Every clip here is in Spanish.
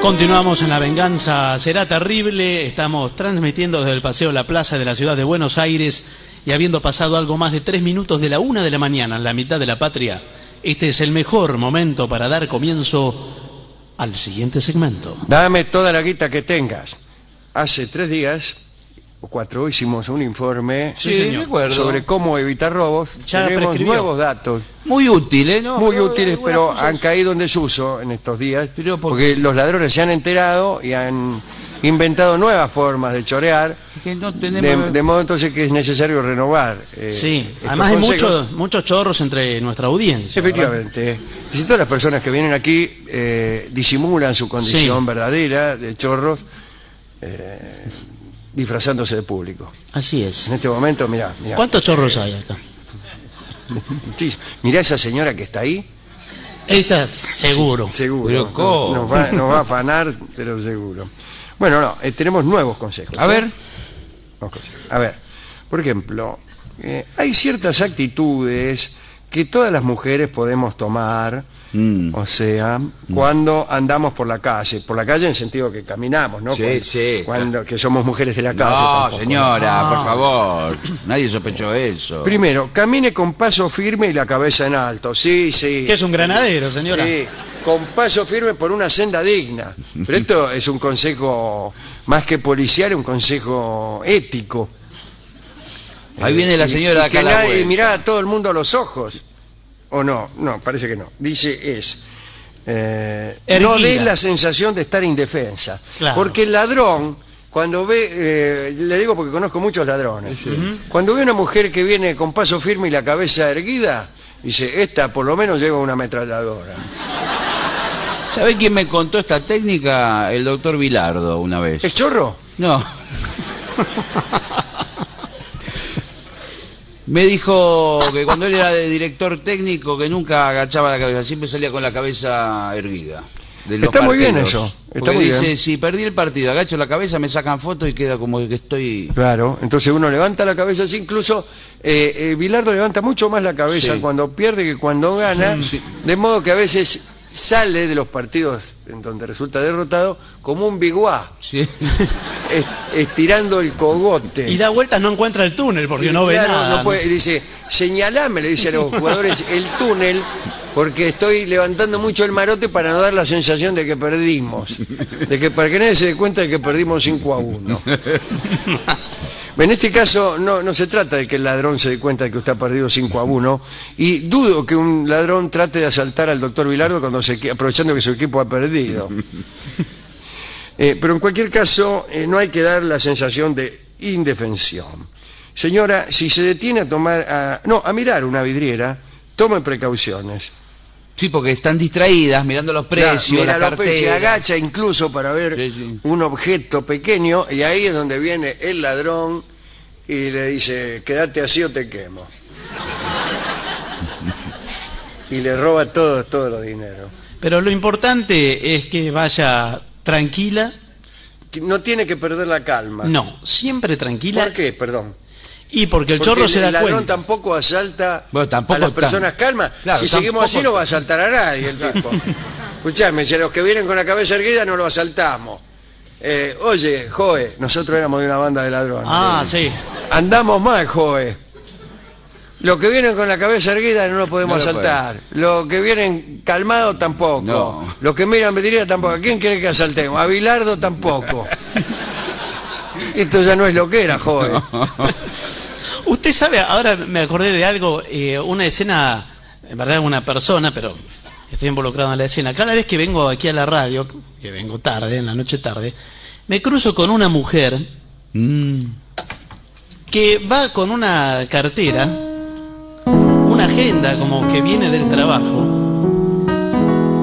Continuamos en La Venganza Será Terrible. Estamos transmitiendo desde el Paseo La Plaza de la ciudad de Buenos Aires y habiendo pasado algo más de tres minutos de la una de la mañana en la mitad de la patria, este es el mejor momento para dar comienzo al siguiente segmento. Dame toda la guita que tengas. Hace tres días o cuatro hicimos un informe Sí, señor. recuerdo. sobre cómo evitar robos. Ya Tenemos prescribió. nuevos datos, Muy útil, ¿eh? No, muy pero útiles, pero cosas- han caído en desuso en estos días, Pero ¿por porque los ladrones se han enterado y han inventado nuevas formas de chorear, que no de, tenemos... de modo entonces que es necesario renovar. eh, Sí, además hay consejos. muchos muchos chorros entre nuestra audiencia. ¿verdad? Efectivamente. Y si todas las personas que vienen aquí eh, disimulan su condición Sí. verdadera de chorros, eh, disfrazándose de público. Así es. En este momento, mira, mira, ¿Cuántos chorros hay acá? mira esa señora que está ahí, Esa seguro. seguro. Pero ¿cómo? Nos va, nos va a afanar, pero seguro. Bueno, no, eh, tenemos nuevos consejos. A ¿eh? ver, consejos. A ver, por ejemplo, eh, hay ciertas actitudes que todas las mujeres podemos tomar, Mm. o sea, cuando andamos por la calle, por la calle en sentido que caminamos, ¿no? Sí, cuando, sí, cuando- que somos mujeres de la calle. no, tampoco. señora, por favor. Nadie sospechó eso. Primero, camine con paso firme y la cabeza en alto. Sí, sí. Que es un granadero, señora. Sí, con paso firme por una senda digna. Pero esto es un consejo más que policial, un consejo ético. Ahí viene la Y- señora y acá que nadie mirá a todo el mundo a los ojos. ¿O no? No, parece que no. Dice es. eh, no dé la sensación de estar indefensa. Claro. Porque el ladrón, cuando ve, eh, le digo porque conozco muchos ladrones, cuando ve una mujer que viene con paso firme y la cabeza erguida, dice, esta por lo menos lleva una ametralladora. ¿Sabe quién me contó esta técnica? El doctor Vilardo una vez. ¿Es chorro? No. Me dijo que cuando él era de director técnico que nunca agachaba la cabeza, siempre salía con la cabeza erguida. de los Está muy bien eso, está muy dice, bien. si perdí el partido, agacho la cabeza, me sacan fotos y queda como que estoy... Claro, entonces uno levanta la cabeza así, incluso eh, eh, Bilardo levanta mucho más la cabeza Sí. cuando pierde que cuando gana, de modo que a veces sale de los partidos en donde resulta derrotado como un biguá, Sí. es- estirando el cogote. Y da vueltas, no encuentra el túnel porque no ve Claro, nada. no puede- dice, señalame, le dice a los jugadores, el túnel, porque estoy levantando mucho el marote para no dar la sensación de que perdimos. De que para que nadie se dé cuenta de que perdimos 5 a 1. En este caso no, no se trata de que el ladrón se dé cuenta de que usted ha perdido 5 a 1 y dudo que un ladrón trate de asaltar al doctor Vilardo cuando se, aprovechando que su equipo ha perdido. Eh, pero en cualquier caso eh, no hay que dar la sensación de indefensión. Señora, si se detiene a tomar, a- no, a mirar una vidriera, tome precauciones. Sí, porque están distraídas mirando los precios, mira, la López se cartera. agacha incluso para ver Sí, sí. un objeto pequeño y ahí es donde viene el ladrón y le dice, quédate así o te quemo. y le roba todo, todo los dinero. Pero lo importante es que vaya tranquila. No tiene que perder la calma. No, siempre tranquila. ¿Por qué? Perdón. Y porque el Porque chorro se el da ladrón cuenta. tampoco asalta Bueno, tampoco a las personas calmas. Claro, si seguimos así no va a asaltar a nadie el tipo. Escuchame, si a los que vienen con la cabeza erguida no lo asaltamos. Eh, oye, Joe, nosotros éramos de una banda de ladrones. Ah, sí. Andamos mal, Joe. Los que vienen con la cabeza erguida no lo podemos No lo asaltar. Los que vienen calmados tampoco. No. Los que miran vidriera tampoco. ¿A quién quiere que asaltemos? A Bilardo tampoco. Esto ya no es lo que era, Joe. Usted sabe, ahora me acordé de algo, eh, una escena, en verdad una persona, pero estoy involucrado en la escena. Cada vez que vengo aquí a la radio, que vengo tarde, en la noche tarde, me cruzo con una mujer Mm. que va con una cartera, una agenda como que viene del trabajo,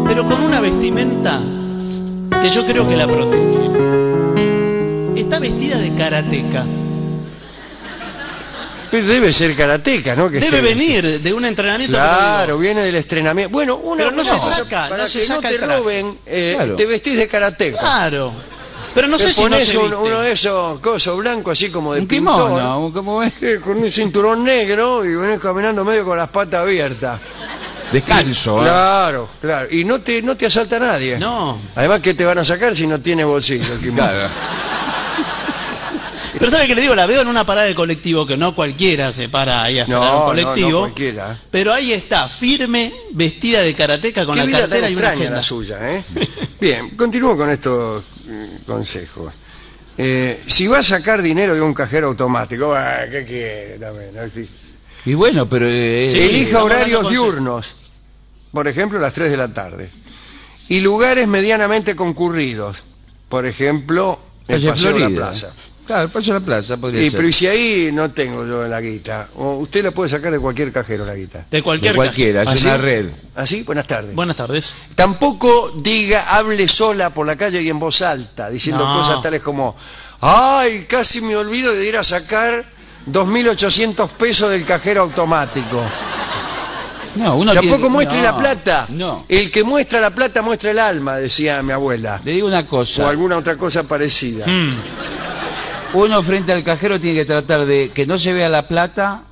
pero con una vestimenta que yo creo que la protege. Está vestida de karateca. Pero debe ser karateca, ¿no? Que Debe esté- venir de un entrenamiento. Claro, viene del estrenamiento. Bueno, una Pero no se saca, para no se que saca no el te traje. roben, eh, Claro. te vestís de karateca. Claro. Pero no te sé si no pones se un- viste. uno de esos cosos blancos así como de Un pintor, kimono, ¿cómo es? eh, con un cinturón negro y venís caminando medio con las patas abiertas. Descanso. ¿eh? Claro, claro. Y no te, no te asalta nadie. No. Además, que te van a sacar si no tiene bolsillo? el kimono? Claro. Pero ¿sabe qué le digo? La veo en una parada de colectivo, que no cualquiera se para ahí a esperar No, un no, colectivo. no cualquiera. Pero ahí está, firme, vestida de karateca con Qué la vida tan cartera y una extraña agenda. la suya, ¿eh? Bien, continúo con estos consejos. Eh, si va a sacar dinero de un cajero automático, ah, ¿qué quiere? También, no existe. Y bueno, pero... eh, Sí, Elija horarios diurnos, por ejemplo, las 3 de la tarde. Y lugares medianamente concurridos, por ejemplo, el Paseo de la. Plaza. Claro, el Paseo de la Plaza podría Y, ser. pero y si ahí no tengo yo la guita, o usted la puede sacar de cualquier cajero la guita. De cualquier De cualquiera, ¿Ah, es una red. ¿Así? Buenas tardes. Buenas tardes. Tampoco diga, hable sola por la calle y en voz alta, diciendo No. cosas tales como, ay, casi me olvido de ir a sacar 2.800 pesos del cajero automático. No, uno Tampoco tiene- muestre no, la plata. No. El que muestra la plata muestra el alma, decía mi abuela. Le digo una O cosa. alguna otra cosa parecida. Mm. Uno frente al cajero tiene que tratar de que no se vea la plata,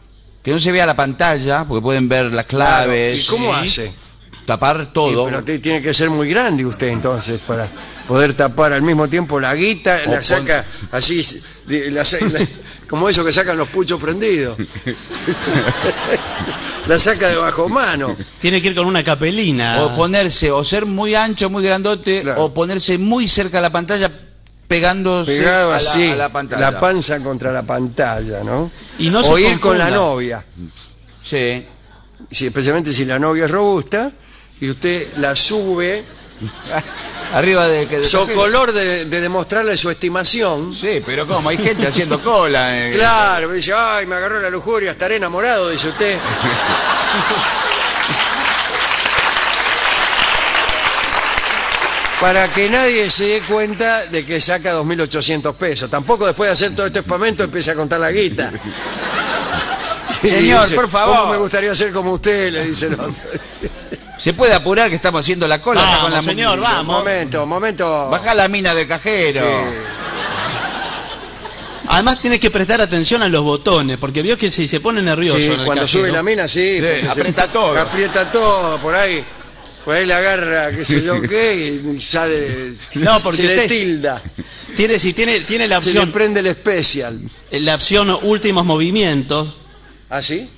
que no se vea la pantalla, porque pueden ver las Claro, claves. ¿Y cómo sí. hace? Tapar Sí, todo. pero tiene que ser muy grande usted entonces para poder tapar al mismo tiempo la guita, O la pon- saca así, la la- como eso que sacan los puchos prendidos. la saca de bajo mano. Tiene que ir con una capelina. O ponerse, o ser muy ancho, muy grandote, Claro. o ponerse muy cerca a la pantalla, pegándose Pegado a, la, así, a la pantalla. la panza contra la pantalla, ¿no? Y no o ir con la novia, Sí. especialmente si la novia es robusta, y usted la sube, Arriba de que. de cajero. color de, de demostrarle su estimación. Sí, pero ¿cómo? Hay gente haciendo cola. eh. Claro, dice, ay, me agarró la lujuria, estaré enamorado, dice usted. Para que nadie se dé cuenta de que saca 2.800 pesos. Tampoco después de hacer todo este espamento empieza a contar la guita. Y Señor, por favor. ¿Cómo me gustaría ser como usted? Le dice el otro. Se puede apurar que estamos haciendo la cola. Vamos, con la señor, dice, vamos. Momento, momento. Baja la mina de cajero. Sí. Además tienes que prestar atención a los botones, porque vio que si se pone nervioso. Sí, en el cuando cajero, sube la mina, sí. Sí, porque se- aprieta todo. Aprieta todo, por ahí. Por ahí le agarra, qué sé yo qué, y sale. No, porque se le tilda. Tiene, si tiene, tiene la Se le opción, prende el especial. la opción últimos movimientos, ¿Ah, sí?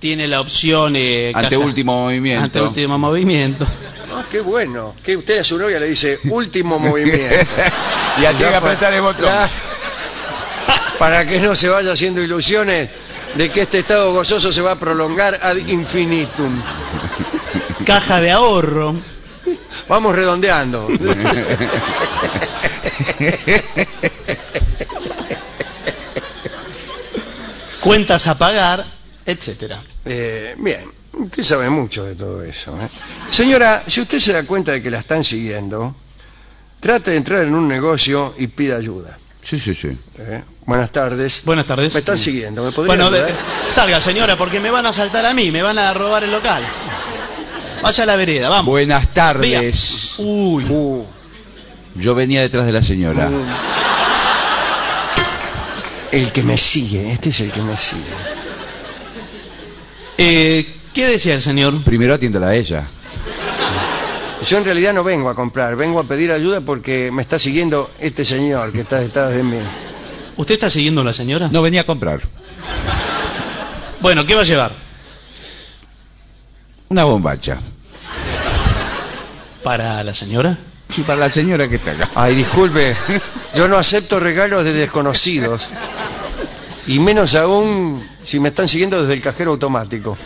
tiene la opción eh, Ante último movimiento. Ante último movimiento. Ah, qué bueno. Que usted a su novia le dice último movimiento. y a que apretar el botón. Para que no se vaya haciendo ilusiones de que este estado gozoso se va a prolongar ad infinitum. Caja de ahorro. Vamos redondeando. cuentas a pagar, etcétera. Eh, bien, usted sabe mucho de todo eso. ¿eh? Señora, si usted se da cuenta de que la están siguiendo, trate de entrar en un negocio y pida ayuda. Sí, sí, sí. ¿eh? Buenas tardes. Buenas tardes. Me están siguiendo, ¿me podría Bueno, de- salga señora, porque me van a saltar a mí, me van a robar el local. Vaya a la vereda, vamos. Buenas Vía. tardes. Uy, Uh, Yo venía detrás de la señora. el que me sigue, este es el que me sigue. eh, ¿qué decía el señor? Primero atiéndala a ella. Yo en realidad no vengo a comprar, vengo a pedir ayuda porque me está siguiendo este señor que está detrás de mí. ¿Usted está siguiendo a la señora? No venía a comprar. Bueno, ¿qué va a llevar? Una bombacha. ¿Para la señora? Y para la señora que está acá. Ay, disculpe, yo no acepto regalos de desconocidos. Y menos aún si me están siguiendo desde el cajero automático.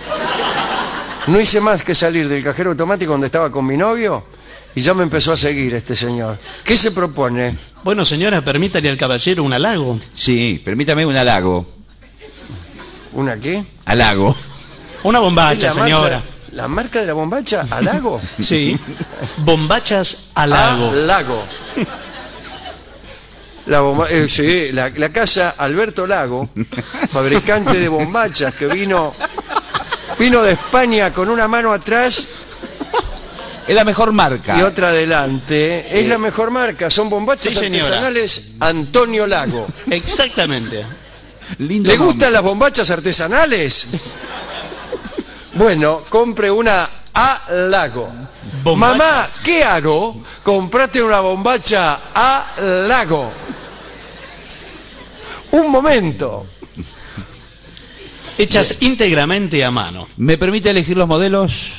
No hice más que salir del cajero automático donde estaba con mi novio y ya me empezó a seguir este señor. ¿Qué se propone? Bueno, señora, permítale al caballero un halago. Sí, permítame un halago. ¿Una qué? Halago. Una bombacha, ¿La señora. ¿La marca de la bombacha? ¿Alago? Sí. Bombachas al lago. Lago. La, bomba- eh, sí, la, la casa Alberto Lago, fabricante de bombachas que vino, vino de España con una mano atrás Es la mejor marca. y otra adelante. Es la mejor marca, son bombachas Sí, señora. artesanales Antonio Lago. Exactamente. Lindo ¿Le gustan las bombachas artesanales? Bueno, compre una al lago. Bombachas. Mamá, ¿qué hago? Comprate una bombacha al lago. Un momento. Hechas íntegramente a mano. ¿Me permite elegir los modelos?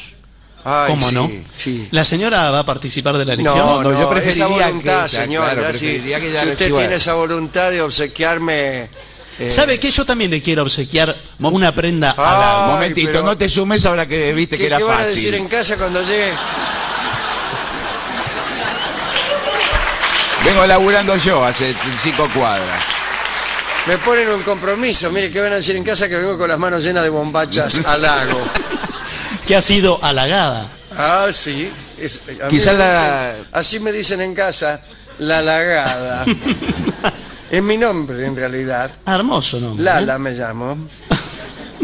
Ay, ¿Cómo sí, no? Sí. ¿La señora va a participar de la elección? No, No, no, yo preferiría esa voluntad, que- señor. claro, ya si- que usted reciba- tiene esa voluntad de obsequiarme... eh, ¿Sabe qué? Yo también le quiero obsequiar una prenda a la... Ay, Momentito, pero- no te sumes ahora que viste ¿Qué, que era qué van a fácil. decir en casa cuando llegue? Vengo laburando yo hace cinco cuadras. Me ponen un compromiso. Mire, ¿qué van a decir en casa? Que vengo con las manos llenas de bombachas al lago. que ha sido halagada. Ah, sí. Es- a mí Quizá me la- dicen- así me dicen en casa, la lagada. es mi nombre, en realidad. Ah, hermoso nombre. ¿eh? Lala me llamo.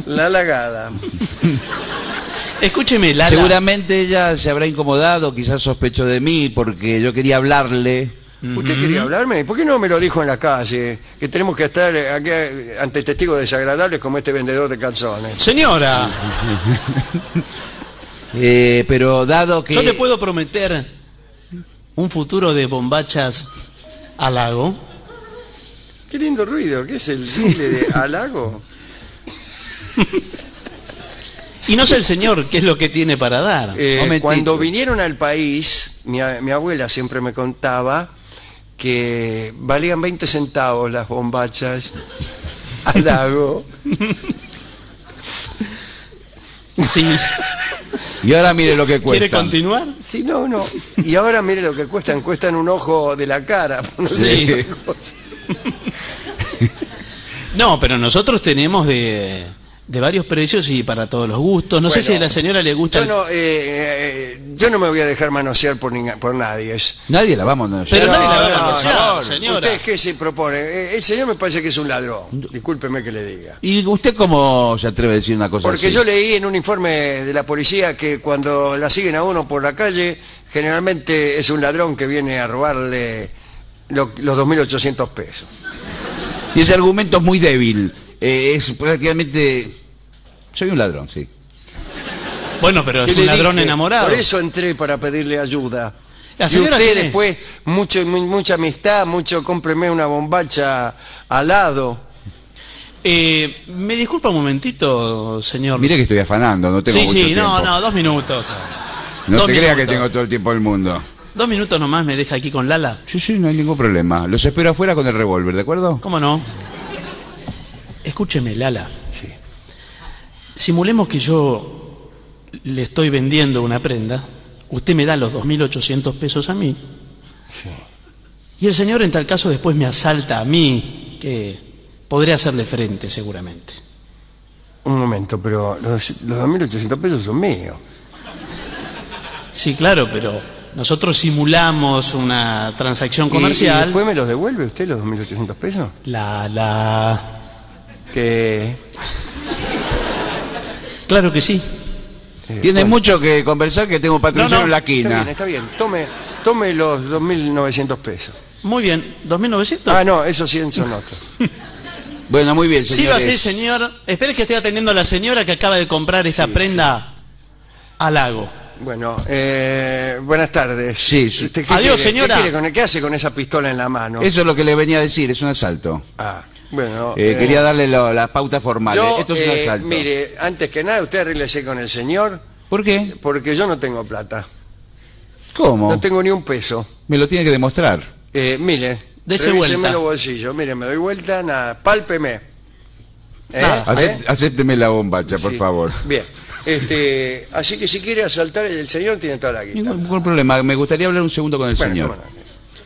La lagada. Escúcheme, Lala. Seguramente ella se habrá incomodado, quizás sospechó de mí, porque yo quería hablarle. ¿Usted quería hablarme? ¿Por qué no me lo dijo en la calle? Que tenemos que estar eh, aquí eh, ante testigos desagradables como este vendedor de calzones. Señora, Eh, pero dado que... yo le puedo prometer un futuro de bombachas al lago. Qué lindo ruido. ¿Qué es el simple de halago? Y no sé el señor qué es lo que tiene para dar. Eh, cuando vinieron al país, mi, a- mi abuela siempre me contaba que valían 20 centavos las bombachas al lago. Sí. Y ahora mire lo que cuesta. ¿Quiere continuar? Sí, no, no. Y ahora mire lo que cuestan. Cuestan un ojo de la cara. No Sí. No, pero nosotros tenemos de, de varios precios y para todos los gustos. No sé si a la señora le gusta. Yo el- no, eh, eh, yo no me voy a dejar manosear por, por nadie. Es- Nadie la vamos a Pero No, nadie la va a no, manosear, no. señora. ¿Usted qué se propone? Eh, El señor me parece que es un ladrón. Discúlpeme que le diga. ¿Y usted cómo se atreve a decir una cosa Porque así? yo leí en un informe de la policía que cuando la siguen a uno por la calle, generalmente es un ladrón que viene a robarle lo- los 2.800 pesos. Y ese argumento es muy débil. Eh, es prácticamente... Soy un ladrón, sí. Bueno, pero es ¿Qué un ladrón dije? enamorado. Por eso entré para pedirle ayuda. La y señora usted tiene- después, mucho, mu- mucha amistad, mucho cómpreme una bombacha al lado. Eh, ¿Me disculpa un momentito, señor? Mire que estoy afanando, no tengo sí, mucho sí, tiempo. no, no, dos minutos. No dos te creas que tengo todo el tiempo del mundo. Dos minutos nomás me deja aquí con Lala. Sí, sí, no hay ningún problema. Los espero afuera con el revólver, ¿de acuerdo? ¿Cómo no? Escúcheme, Lala. Sí. Simulemos que yo le estoy vendiendo una prenda. Usted me da los 2.800 pesos a mí. Y el señor, en tal caso, después me asalta a mí, que podré hacerle frente seguramente. Un momento, pero los, los 2.800 pesos son míos. Sí, claro, pero nosotros simulamos una transacción ¿Y- ¿Y, comercial. después me los devuelve usted los 2.800 pesos? La, la... Que... Claro que sí. eh, Tiene bueno, mucho que conversar que tengo un patrullero No, no, en la Está bien, está bien. Tome, tome los 2.900 pesos. Muy bien. ¿2.900? Ah, no, eso sí son otros. Bueno, muy bien, Sí, va a señores. ser, señor. Espere que estoy atendiendo a la señora que acaba de comprar esta prenda al lago. Bueno, eh, buenas tardes. Sí, sí. ¿Usted qué Adiós, quiere? señora. ¿Qué, quiere con- qué hace con esa pistola en la mano? Eso es lo que le venía a decir, es un asalto. Ah, bueno. Eh, eh, quería darle lo- las pautas formales. yo, Esto es un eh, asalto. mire, antes que nada, usted arréglese con el señor, ¿Por qué? porque yo no tengo plata. ¿Cómo? No tengo ni un peso. Me lo tiene que demostrar. Eh, mire, Dese vuelta. los bolsillos. Mire, me doy vuelta, nada, pálpeme. ¿Eh? Nada. ¿Eh? Acep- Acépteme la bombacha, por Sí. favor. Bien. Este, así que si quiere asaltar, el señor tiene toda la guita. Ningún, ningún problema. Me gustaría hablar un segundo con el Bueno, señor. no.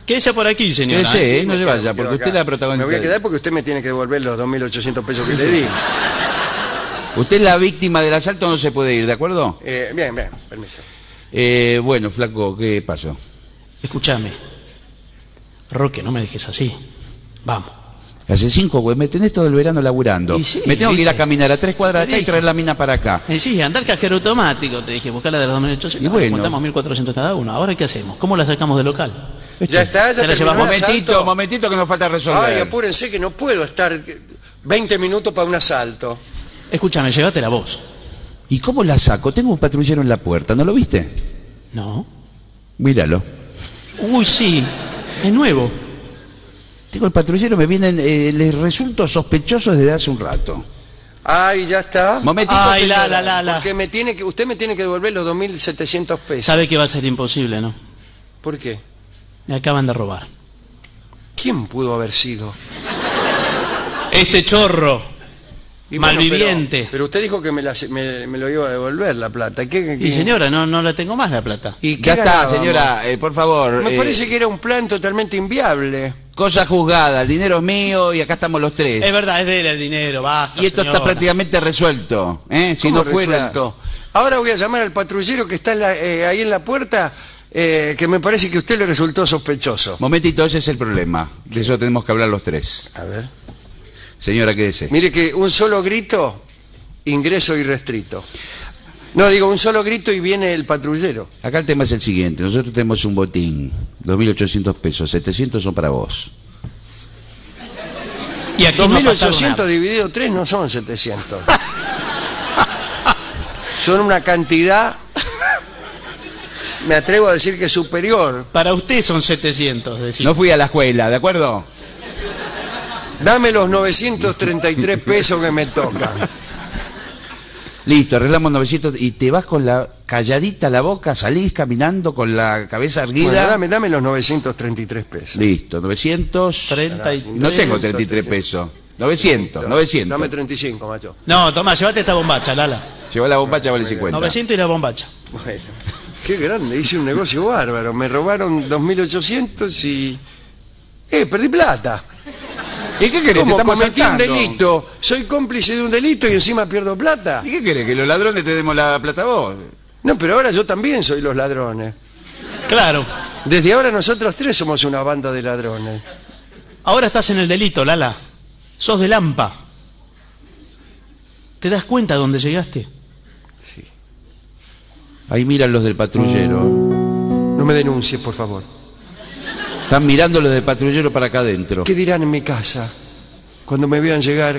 Quédese por aquí, señora. Sí, ¿eh? no se vaya, porque usted es la protagonista. Me voy a quedar porque usted me tiene que devolver los 2.800 pesos que le di. Usted es la víctima del asalto, no se puede ir, ¿de acuerdo? Eh, bien, bien, permiso. Eh, bueno, flaco, ¿qué pasó? Escúchame. Roque, no me dejes así. Vamos. Hace cinco, güey, me tenés todo el verano laburando. Y sí, me tengo que ir a caminar a tres cuadras Te acá y traer la mina para acá. Eh, sí, andar cajero automático, te dije, buscar la de los 2.800. Y bueno. Contamos 1.400 cada uno. ¿Ahora qué hacemos? ¿Cómo la sacamos del local? Ya está, ya el Momentito, asalto. momentito que nos falta resolver. Ay, apúrense que no puedo estar 20 minutos para un asalto. Escúchame, llévatela vos. ¿Y cómo la saco? Tengo un patrullero en la puerta, ¿no lo viste? No. Míralo. Uy, sí. Es nuevo. Tengo el patrullero, me vienen, eh, les resulto sospechosos desde hace un rato. Ay, ya está. Momentito, Ay, la, la, la, la. Porque me tiene que, usted me tiene que devolver los 2.700 pesos. Sabe que va a ser imposible, ¿no? ¿Por qué? Me acaban de robar. ¿Quién pudo haber sido? Este chorro. Y bueno, Malviviente. Pero, pero usted dijo que me, la- me- me lo iba a devolver la plata. ¿Qué, qué- Y señora, no, no la tengo más la plata. ¿Y qué Ya está, señora, eh, por favor. Me eh, parece que era un plan totalmente inviable. Cosa juzgada, el dinero es mío y acá estamos los tres. Es verdad, es de él el dinero, basta. y esto está prácticamente resuelto. ¿eh? Si ¿Cómo no fuera... resuelto? Ahora voy a llamar al patrullero que está en la- eh, ahí en la puerta, eh, que me parece que a usted le resultó sospechoso. Momentito, ese es el problema. De eso tenemos que hablar los tres. A ver. Señora, quédese. Mire que un solo grito, ingreso irrestrito. No, digo, un solo grito y viene el patrullero. Acá el tema es el siguiente. Nosotros tenemos un botín, 2.800 pesos, 700 son para vos. Y aquí no ha pasado 2.800 nada. dividido 3 no son 700. son una cantidad, me atrevo a decir que superior. Para usted son 700, decir. No fui a la escuela, ¿de acuerdo? Dame los 933 pesos que me tocan. Listo, arreglamos 900 y te vas con la calladita a la boca, salís caminando con la cabeza erguida. Bueno, dame, dame los 933 pesos. Listo, 900. 33. No tengo 33 pesos. 900, 900. Dame 35, macho. No, toma, llévate esta bombacha, Lala. Lleva la bombacha, vale 50. 900 y la bombacha. Bueno, qué grande, hice un negocio bárbaro. Me robaron 2.800 y... ¡Eh, perdí plata! ¿Y qué querés? Te ¿Cómo estamos cometí un delito? Soy cómplice de un delito y encima pierdo plata. ¿Y qué querés? ¿Que los ladrones te demos la plata a vos? No, pero ahora yo también soy los ladrones. Claro. Desde ahora nosotros tres somos una banda de ladrones. Ahora estás en el delito, Lala. Sos de Lampa. ¿Te das cuenta dónde llegaste? Ahí miran los del patrullero. No me denuncies, por favor. Están mirando los del patrullero para acá adentro. ¿Qué dirán en mi casa cuando me vean llegar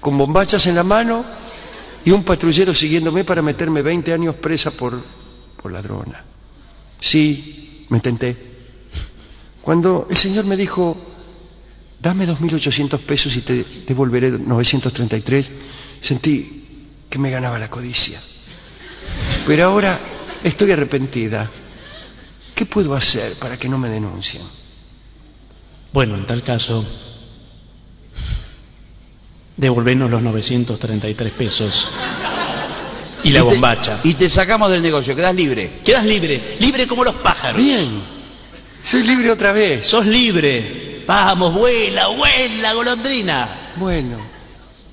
con bombachas en la mano y un patrullero siguiéndome para meterme 20 años presa por, por ladrona? Sí, me tenté. Cuando el señor me dijo, dame 2.800 pesos y te devolveré 933, sentí que me ganaba la codicia. Pero ahora estoy arrepentida. ¿Qué puedo hacer para que no me denuncien? Bueno, en tal caso, devolvernos los 933 pesos y la Y te- bombacha. Y te sacamos del negocio, quedás libre. Quedas libre, libre como los pájaros. Bien, soy libre otra vez. Sos libre. Vamos, vuela, vuela, golondrina. Bueno,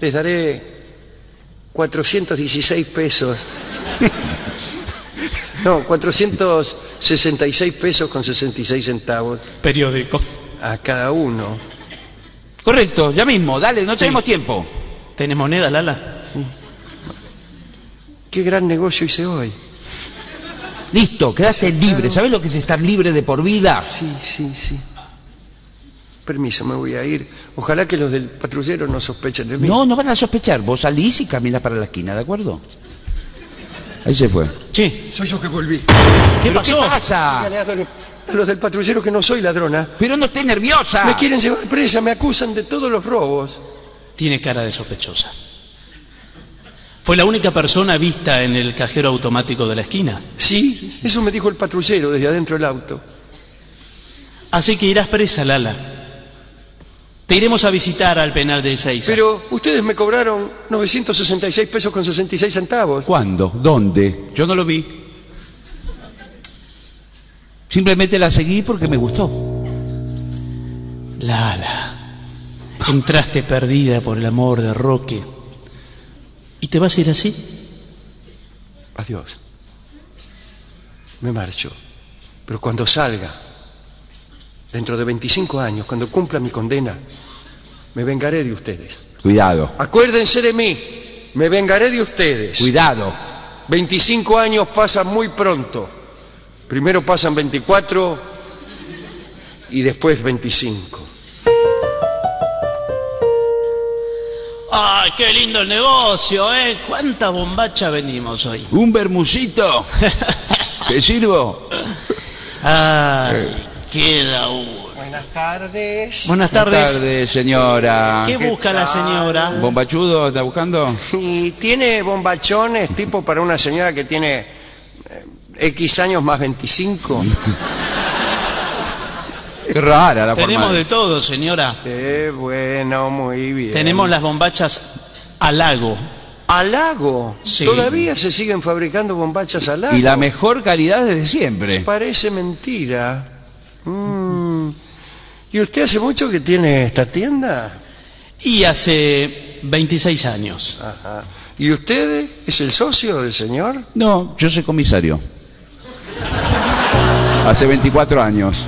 les daré 416 pesos. No, 466 pesos con 66 centavos Periódico. a cada uno. Correcto, ya mismo, dale, no tenemos tiempo. ¿Tenés moneda, Lala? Qué gran negocio hice hoy. Listo, quedaste libre. ¿Sabés lo que es estar libre de por vida? Sí, sí, sí. Permiso, me voy a ir. Ojalá que los del patrullero no sospechen de mí. No, no van a sospechar. Vos salís y caminas para la esquina, ¿de acuerdo? Ahí se fue. Che, Soy yo que volví. ¿qué ¿Pero pasó? ¿Qué pasa? A a los del patrullero que no soy ladrona. Pero no estés nerviosa. Me quieren llevar presa, me acusan de todos los robos. Tiene cara de sospechosa. Fue la única persona vista en el cajero automático de la esquina. Sí, eso me dijo el patrullero desde adentro del auto. Así que irás presa, Lala. Te iremos a visitar al penal de Ezeiza. Pero ustedes me cobraron 966 pesos con 66 centavos. ¿Cuándo? ¿Dónde? Yo no lo vi. Simplemente la seguí porque me gustó. Lala, entraste perdida por el amor de Roque. ¿Y te vas a ir así? Adiós. Me marcho. Pero cuando salga, dentro de 25 años, cuando cumpla mi condena, me vengaré de ustedes. Cuidado, Acuérdense de mí, me vengaré de ustedes. cuidado. 25 años pasan muy pronto. Primero pasan 24 y después 25. ¡Ay, qué lindo el negocio, eh! ¿Cuánta bombacha vendimos hoy? ¿Un bermucito? ¿Te sirvo? ¡Ay, queda uno! Buenas tardes. Buenas Buenas tardes. tardes, señora. ¿Qué ¿Qué busca la señora? ¿Bombachudo está buscando? ¿Y tiene bombachones tipo para una señora que tiene eh, X años más 25? Qué rara la forma. Tenemos de todo, señora. Eh, bueno, muy bien. Tenemos las bombachas al lago. ¿Al lago? Sí. ¿Todavía se siguen fabricando bombachas al lago? Y la mejor calidad desde siempre. Parece mentira. Mm. ¿Y usted hace mucho que tiene esta tienda? Y hace 26 años. Ajá. ¿Y usted es el socio del señor? No, yo soy comisario. Hace 24 años.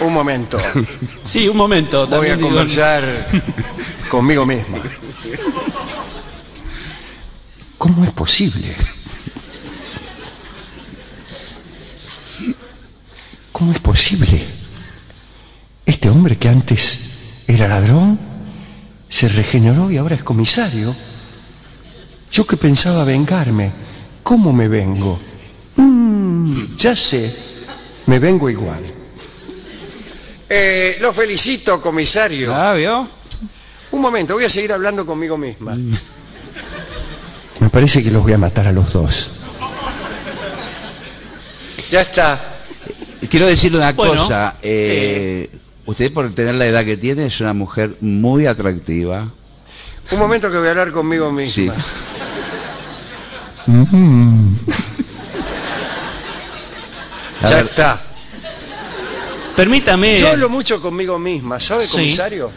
Un momento. Sí, un momento. Voy a digo- conversar conmigo mismo. ¿Cómo es posible? ¿Cómo es posible? Este hombre que antes era ladrón se regeneró y ahora es comisario. Yo que pensaba vengarme, ¿cómo me vengo? Mm, ya sé, me vengo igual. Eh, lo felicito, comisario. ¿Ah, vio? Un momento, voy a seguir hablando conmigo misma. Me parece que los voy a matar a los dos. Ya está. Quiero decirle una Bueno, cosa. eh, usted, por tener la edad que tiene, es una mujer muy atractiva. Un momento que voy a hablar conmigo misma. Sí. A Ya ver, está. Permítame. Yo hablo mucho conmigo misma, ¿sabe, Sí. comisario?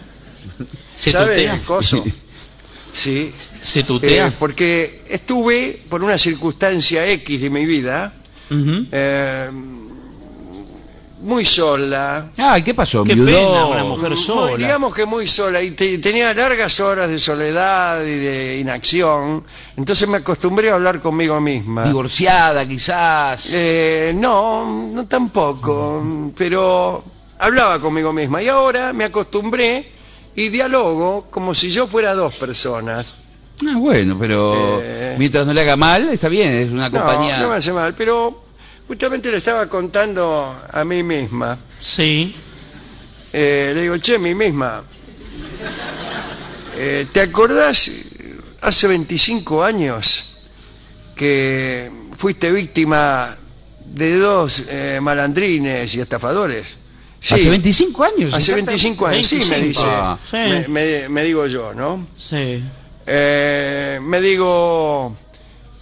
¿Se ¿Sabe el coso? Sí. ¿Se tutea? Eh, porque estuve, por una circunstancia X de mi vida, Ujú. eh, muy sola. Ay, ¿qué pasó? Qué pena, una mujer Muy- sola. digamos que muy sola y te- tenía largas horas de soledad y de inacción. Entonces me acostumbré a hablar conmigo misma. Divorciada, quizás. Eh, no, no tampoco, pero hablaba conmigo misma y ahora me acostumbré y dialogo como si yo fuera dos personas. Ah, bueno, pero Eh. mientras no le haga mal, está bien, es una compañía. no me hace mal, pero justamente le estaba contando a mí misma. Sí. Eh, le digo, che, mi misma, eh, ¿te acordás hace 25 años que fuiste víctima de dos eh, malandrines y estafadores? Sí, Hace 25 años. hace exactamente. 25 años, sí, me 25, dice. ah, sí. Me, me- me digo yo, ¿no? Sí. Eh, me digo,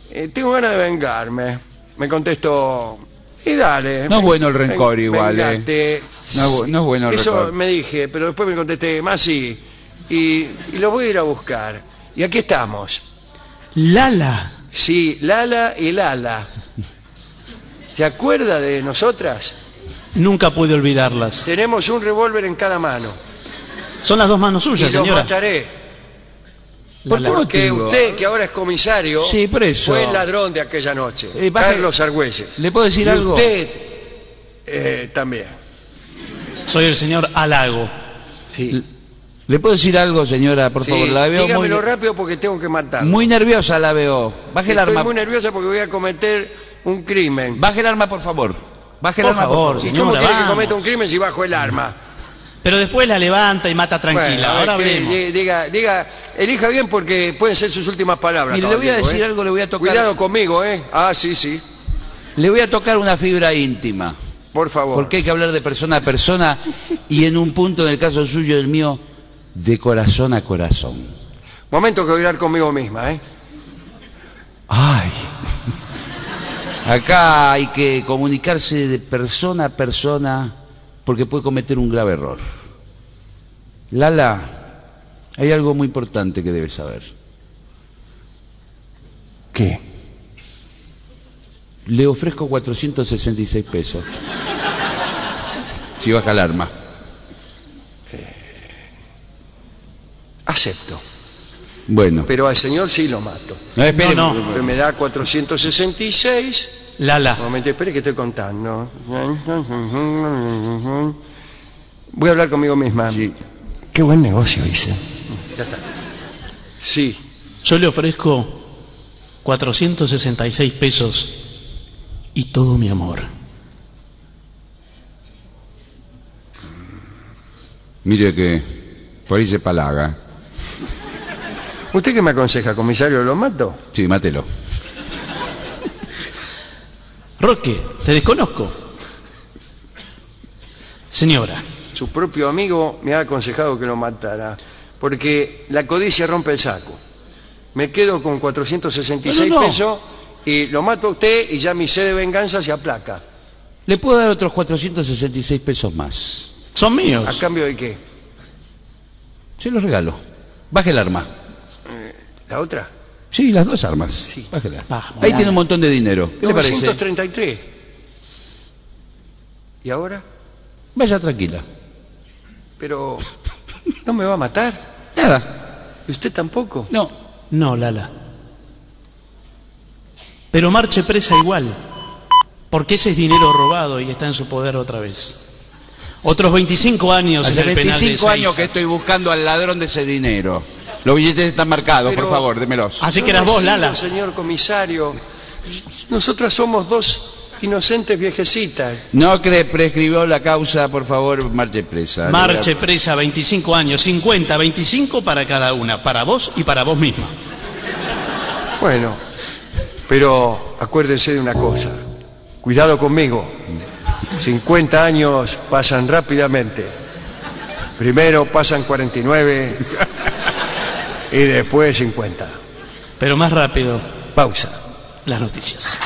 eh, tengo ganas de vengarme. Me contesto, y dale. No es bueno el rencor ven- igual, eh. No no es bueno el Eso rencor. me dije, pero después me contesté, más sí. Y, y lo voy a ir a buscar. Y aquí estamos. Lala. Sí, Lala y Lala. ¿Se acuerda de nosotras? Nunca pude olvidarlas. Tenemos un revólver en cada mano. Son las dos manos Y suyas, los señora. mataré. ¿Por qué Porque motivo? usted, que ahora es comisario, Sí, por eso. fue el ladrón de aquella noche. Eh, baje- Carlos Argüelles. ¿Le puedo decir Y algo? usted eh, también. Soy el señor Alago. Sí. ¿Le puedo decir algo, señora? Por Sí, favor, la veo muy, dígamelo rápido porque tengo que matar. muy nerviosa, la veo. Baje el Estoy arma. muy nerviosa porque voy a cometer un crimen. Baje el arma, por favor. Baje el Por arma, favor, ¿Y señora, cómo quiere que vamos. cometa un crimen si bajo el arma? Pero después la levanta y mata tranquila. Bueno, Ahora que- veremos. diga, diga, elija bien porque pueden ser sus últimas palabras. Mire, le voy a decir ¿eh? algo, le voy a tocar- Cuidado conmigo, ¿eh? Ah, sí, sí. Le voy a tocar una fibra íntima. Por favor. Porque hay que hablar de persona a persona y en un punto, en el caso suyo y el mío, de corazón a corazón. Momento que voy a hablar conmigo misma, ¿eh? Ay. Acá hay que comunicarse de persona a persona porque puede cometer un grave error. Lala, hay algo muy importante que debes saber. ¿Qué? Le ofrezco 466 pesos. Si baja el arma. Acepto. Bueno. Pero al señor sí lo mato. No, espere, No, no. Pero me da 466 Lala, Un momento, espere que estoy contando. Voy a hablar conmigo misma. Sí. Qué buen negocio hice. Ya está. Sí. yo le ofrezco 466 pesos y todo mi amor. Mire que por ahí se palaga. ¿Usted qué me aconseja, comisario? ¿Lo mato? Sí, mátelo. Roque, te desconozco. Señora, Su propio amigo me ha aconsejado que lo matara. Porque la codicia rompe el saco. Me quedo con 466 No, no, no. pesos y lo mato a usted y ya mi sed de venganza se aplaca. Le puedo dar otros 466 pesos más. son míos. ¿A cambio de qué? Se los regalo. Baje el arma. ¿La otra? Sí, las dos armas. Sí. Bájela. Vamos, Ahí dale. tiene un montón de dinero. ¿Qué le parece? 933. ¿Y ahora? Vaya tranquila. Pero no me va a matar. Nada. ¿Y usted tampoco? No. No, Lala. Pero marche presa igual, porque ese es dinero robado y está en su poder otra vez. Otros 25 años Hace en el penal de 25 años que estoy buscando al ladrón de ese dinero. Los billetes están marcados, Pero- por favor, démelos. Así que eras vos, Lala. señor comisario. Nosotras somos dos inocentes viejecitas. No cre prescribió la causa, por favor, marche presa. Marche presa 25 años, 50, 25 para cada una, para vos y para vos misma. Bueno, pero acuérdense de una cosa. Cuidado conmigo. 50 años pasan rápidamente. Primero pasan 49 y después 50. Pero más rápido, Pausa. las noticias.